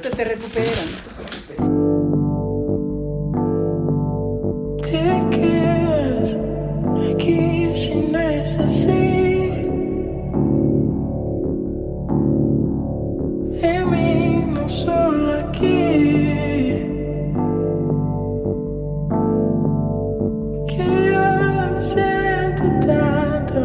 te recuperan. Te quedas aquí si no es así. En. Que yo lo tanto.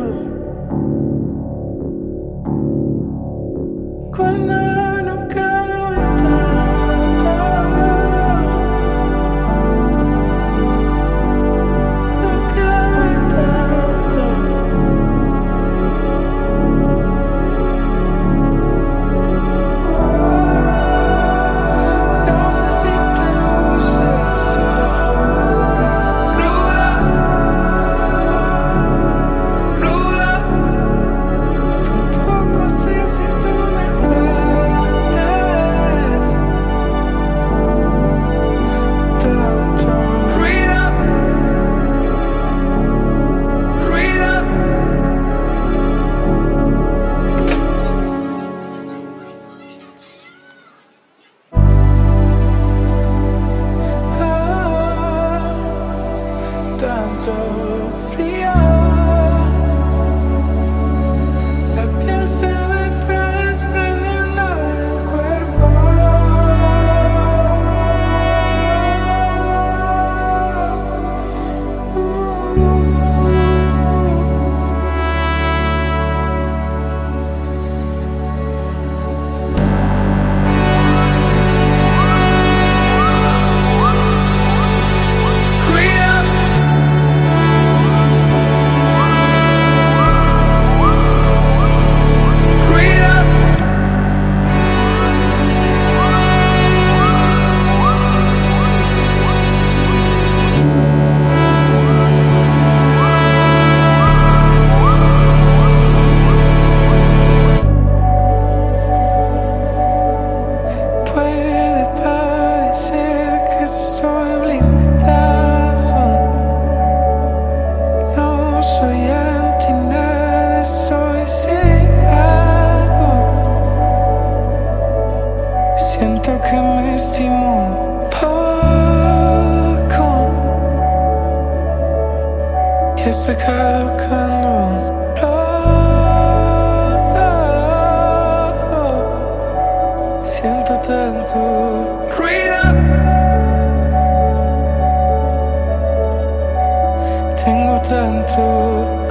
Siento tanto ruido. Tengo tanto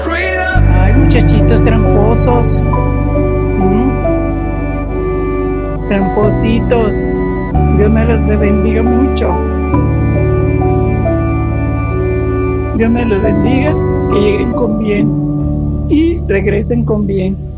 ruido. Ay, muchachitos tramposos. ¿Mm? Trampositos. Dios me los bendiga mucho. Dios me los bendiga, que lleguen con bien y regresen con bien.